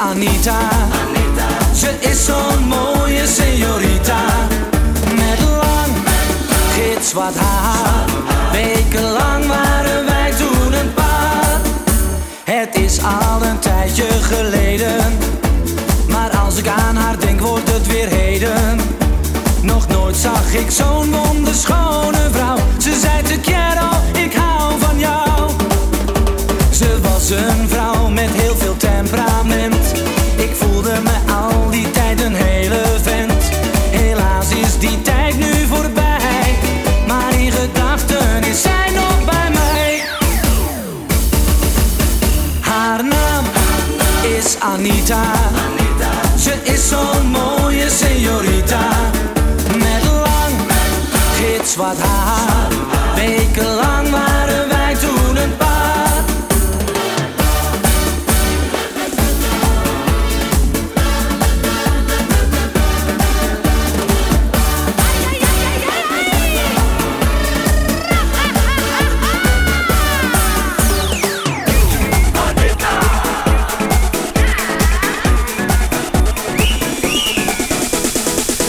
Anita. Ze is zo'n mooie señorita. Met lang, gitzwart haar. Wekenlang waren wij toen een paar. Het is al een tijdje geleden. Maar als ik aan haar denk, wordt het weer heden. Nog nooit zag ik zo'n wonderschone vrouw. Ze zei te quiero, ik hou van jou. Ze was een vrouw die tijd nu voorbij. Maar in gedachten is zij nog bij mij. Haar naam is Anita. Ze is zo'n mooie señorita. Met lang, gitzwart haar. Wekenlang waren